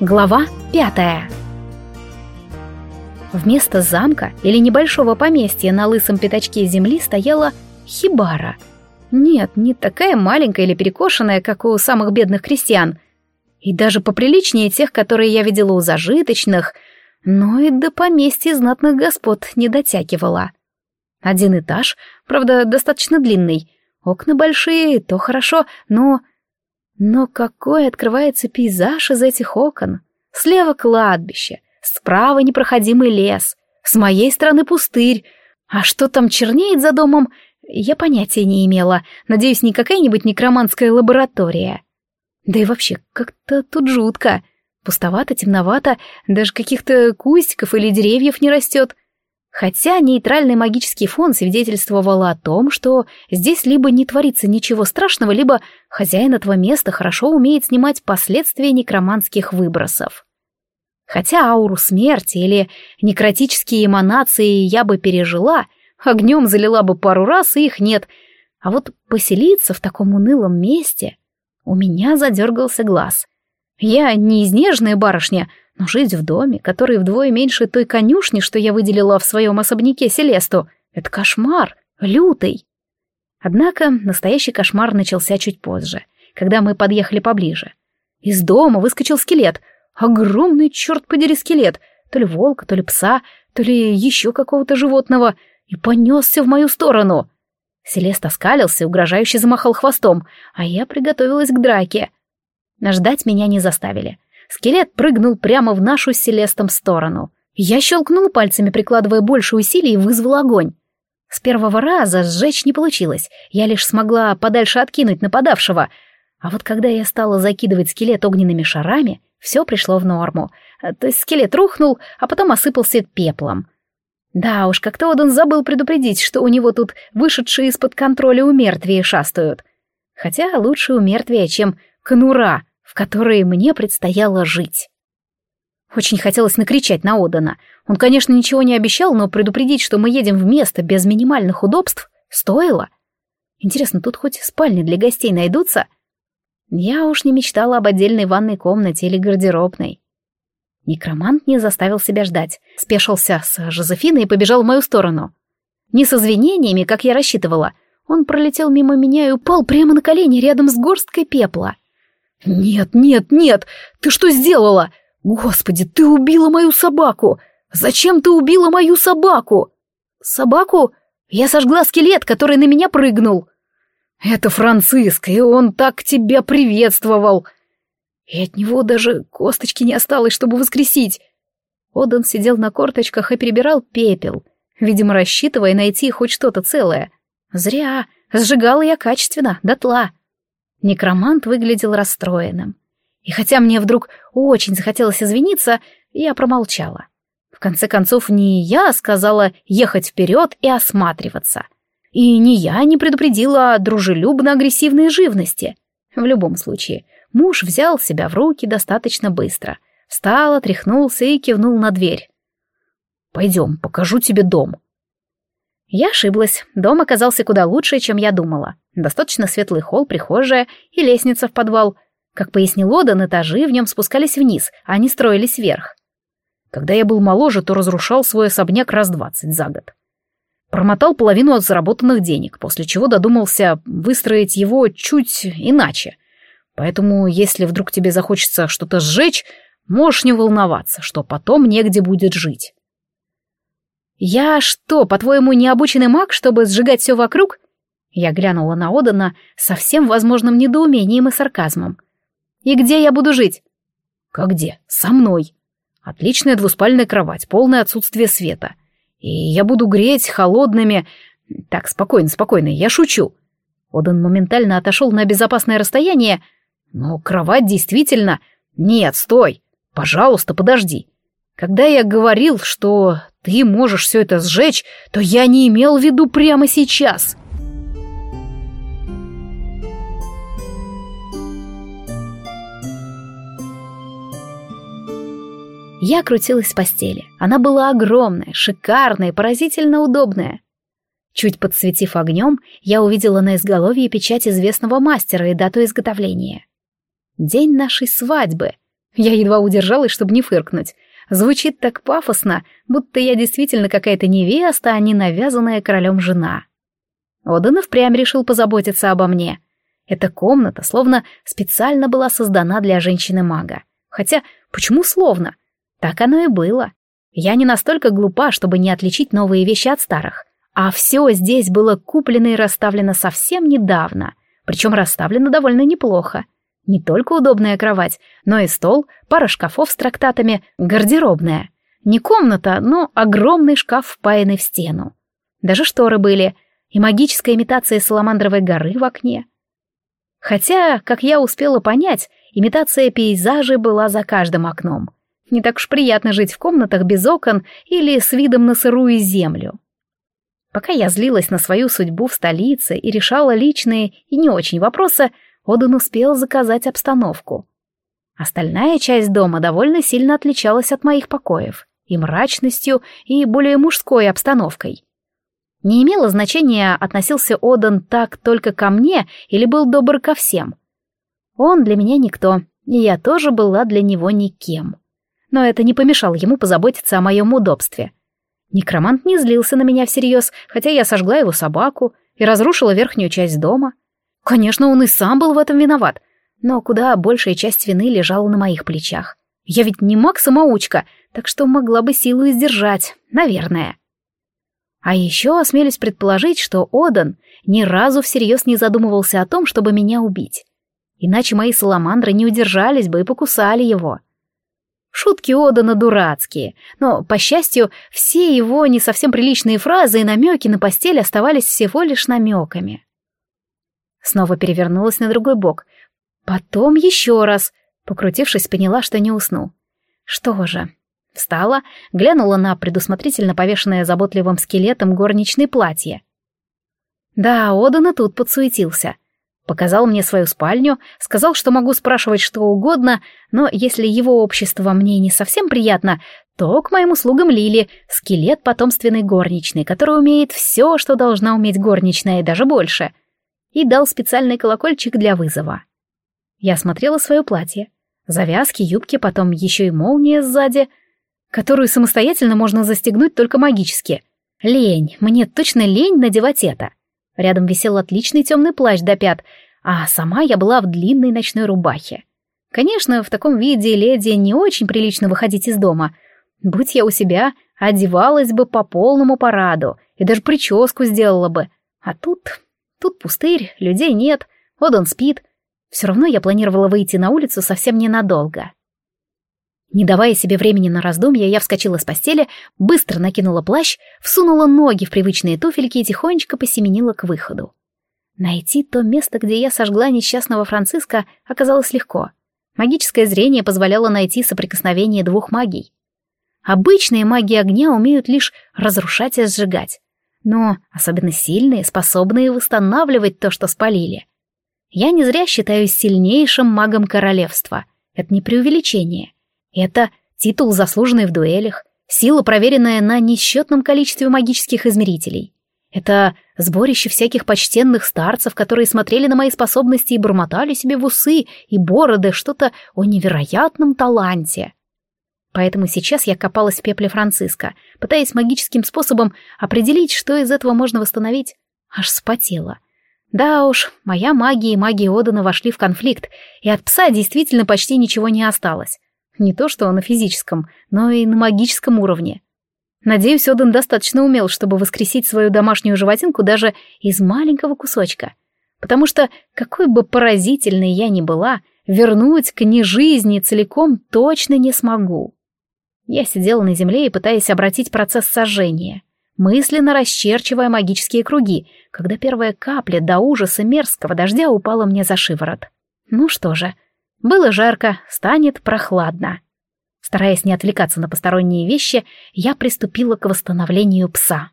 Глава пятая. Вместо замка или небольшого поместья на лысом пятачке земли стояла хибара. Нет, не такая маленькая или перекошенная, как у самых бедных крестьян. И даже поприличнее тех, которые я видела у зажиточных, но и до поместья знатных господ не дотягивала. Один этаж, правда, достаточно длинный. Окна большие, то хорошо, но но какой открывается пейзаж из этих окон? Слева кладбище, справа непроходимый лес, с моей стороны пустырь. А что там чернеет за домом, я понятия не имела. Надеюсь, не какая-нибудь некроманская лаборатория. Да и вообще, как-то тут жутко. Пустовато, темновато, даже каких-то кустиков или деревьев не растет. Хотя нейтральный магический фон свидетельствовал о том, что здесь либо не творится ничего страшного, либо хозяин этого места хорошо умеет снимать последствия некроманских выбросов. Хотя ауру смерти или некротические эманации я бы пережила, огнем залила бы пару раз, и их нет. А вот поселиться в таком унылом месте... У меня задергался глаз. Я не изнежная барышня, но жить в доме, который вдвое меньше той конюшни, что я выделила в своем особняке Селесту, это кошмар, лютый. Однако настоящий кошмар начался чуть позже, когда мы подъехали поближе. Из дома выскочил скелет. Огромный, черт подери, скелет. То ли волка, то ли пса, то ли еще какого-то животного. И понесся в мою сторону. Селест оскалился угрожающе замахал хвостом, а я приготовилась к драке. Ждать меня не заставили. Скелет прыгнул прямо в нашу Селестом сторону. Я щелкнул пальцами, прикладывая больше усилий, и вызвал огонь. С первого раза сжечь не получилось, я лишь смогла подальше откинуть нападавшего. А вот когда я стала закидывать скелет огненными шарами, все пришло в норму. То есть скелет рухнул, а потом осыпался пеплом. Да уж, как-то Одан забыл предупредить, что у него тут вышедшие из-под контроля умертвия шастают. Хотя лучше умертвия, чем конура, в которые мне предстояло жить. Очень хотелось накричать на Одана. Он, конечно, ничего не обещал, но предупредить, что мы едем в место без минимальных удобств, стоило. Интересно, тут хоть спальни для гостей найдутся? Я уж не мечтала об отдельной ванной комнате или гардеробной. Некромант не заставил себя ждать, спешился с Жозефиной и побежал в мою сторону. Не с извинениями, как я рассчитывала. Он пролетел мимо меня и упал прямо на колени рядом с горсткой пепла. «Нет, нет, нет! Ты что сделала? Господи, ты убила мою собаку! Зачем ты убила мою собаку?» «Собаку? Я сожгла скелет, который на меня прыгнул!» «Это Франциск, и он так тебя приветствовал!» И от него даже косточки не осталось, чтобы воскресить. Одан сидел на корточках и перебирал пепел, видимо, рассчитывая найти хоть что-то целое. Зря, сжигала я качественно, дотла. Некромант выглядел расстроенным. И хотя мне вдруг очень захотелось извиниться, я промолчала. В конце концов, не я сказала ехать вперед и осматриваться. И не я не предупредила о дружелюбно-агрессивной живности. В любом случае, муж взял себя в руки достаточно быстро. Встал, отряхнулся и кивнул на дверь. «Пойдем, покажу тебе дом», я ошиблась. Дом оказался куда лучше, чем я думала. Достаточно светлый холл, прихожая и лестница в подвал. Как пояснил Одан, этажи в нем спускались вниз, а они строились вверх. Когда я был моложе, то разрушал свой особняк раз двадцать за год. Промотал половину от заработанных денег, после чего додумался выстроить его чуть иначе. Поэтому, если вдруг тебе захочется что-то сжечь, можешь не волноваться, что потом негде будет жить. «Я что, по-твоему, необученный маг, чтобы сжигать все вокруг?» Я глянула на Одана со всем возможным недоумением и сарказмом. «И где я буду жить?» «Как где? Со мной. Отличная двуспальная кровать, полное отсутствие света. И я буду греть холодными...» «Так, спокойно, спокойно, я шучу». Одан моментально отошел на безопасное расстояние. «Но кровать действительно...» «Нет, стой! Пожалуйста, подожди. Когда я говорил, что ты можешь все это сжечь, то я не имел в виду прямо сейчас. Я крутилась в постели. Она была огромная, шикарная, поразительно удобная. Чуть подсветив огнем, я увидела на изголовье печать известного мастера и дату изготовления. День нашей свадьбы. Я едва удержалась, чтобы не фыркнуть. Звучит так пафосно, будто я действительно какая-то невеста, а не навязанная королем жена. Одан и впрямь решил позаботиться обо мне. Эта комната словно специально была создана для женщины-мага. Хотя, почему словно? Так оно и было. Я не настолько глупа, чтобы не отличить новые вещи от старых. А все здесь было куплено и расставлено совсем недавно. Причем расставлено довольно неплохо. Не только удобная кровать, но и стол, пара шкафов с трактатами, гардеробная. Не комната, но огромный шкаф, впаянный в стену. Даже шторы были, и магическая имитация Саламандровой горы в окне. Хотя, как я успела понять, имитация пейзажей была за каждым окном. Не так уж приятно жить в комнатах без окон или с видом на сырую землю. Пока я злилась на свою судьбу в столице и решала личные и не очень вопросы, Одан успел заказать обстановку. Остальная часть дома довольно сильно отличалась от моих покоев, и мрачностью, и более мужской обстановкой. Не имело значения, относился Одан так только ко мне или был добр ко всем. Он для меня никто, и я тоже была для него никем. Но это не помешало ему позаботиться о моем удобстве. Некромант не злился на меня всерьез, хотя я сожгла его собаку и разрушила верхнюю часть дома. Конечно, он и сам был в этом виноват, но куда большая часть вины лежала на моих плечах. Я ведь не маг-самоучка, так что могла бы силу издержать, наверное. А еще осмелюсь предположить, что Одан ни разу всерьез не задумывался о том, чтобы меня убить. Иначе мои саламандры не удержались бы и покусали его. Шутки Одана дурацкие, но, по счастью, все его не совсем приличные фразы и намеки на постель оставались всего лишь намеками. Снова перевернулась на другой бок. Потом еще раз. Покрутившись, поняла, что не усну. Что же? Встала, глянула на предусмотрительно повешенное заботливым скелетом горничное платье. Да, Одан тут подсуетился. Показал мне свою спальню, сказал, что могу спрашивать что угодно, но если его общество мне не совсем приятно, то к моим услугам Лили, скелет потомственной горничной, который умеет все, что должна уметь горничная, и даже больше и дал специальный колокольчик для вызова. Я смотрела свое платье. Завязки, юбки, потом еще и молния сзади, которую самостоятельно можно застегнуть только магически. Лень, мне точно лень надевать это. Рядом висел отличный темный плащ до пят, а сама я была в длинной ночной рубахе. Конечно, в таком виде леди не очень прилично выходить из дома. Будь я у себя, одевалась бы по полному параду и даже прическу сделала бы. А тут Тут пустырь, людей нет, он спит. Все равно я планировала выйти на улицу совсем ненадолго. Не давая себе времени на раздумья, я вскочила с постели, быстро накинула плащ, всунула ноги в привычные туфельки и тихонечко посеменила к выходу. Найти то место, где я сожгла несчастного Франциска, оказалось легко. Магическое зрение позволяло найти соприкосновение двух магий. Обычные маги огня умеют лишь разрушать и сжигать но особенно сильные, способные восстанавливать то, что спалили. Я не зря считаюсь сильнейшим магом королевства. Это не преувеличение. Это титул, заслуженный в дуэлях, сила, проверенная на несчетном количестве магических измерителей. Это сборище всяких почтенных старцев, которые смотрели на мои способности и бормотали себе в усы и бороды что-то о невероятном таланте. Поэтому сейчас я копалась в пепле Франциска, пытаясь магическим способом определить, что из этого можно восстановить. Аж спотела. Да уж, моя магия и магия Одана вошли в конфликт, и от пса действительно почти ничего не осталось. Не то что на физическом, но и на магическом уровне. Надеюсь, Одан достаточно умел, чтобы воскресить свою домашнюю животинку даже из маленького кусочка. Потому что, какой бы поразительной я ни была, вернуть к нежизни целиком точно не смогу. Я сидела на земле и пытаясь обратить процесс сожжения, мысленно расчерчивая магические круги, когда первая капля до ужаса мерзкого дождя упала мне за шиворот. Ну что же, было жарко, станет прохладно. Стараясь не отвлекаться на посторонние вещи, я приступила к восстановлению пса.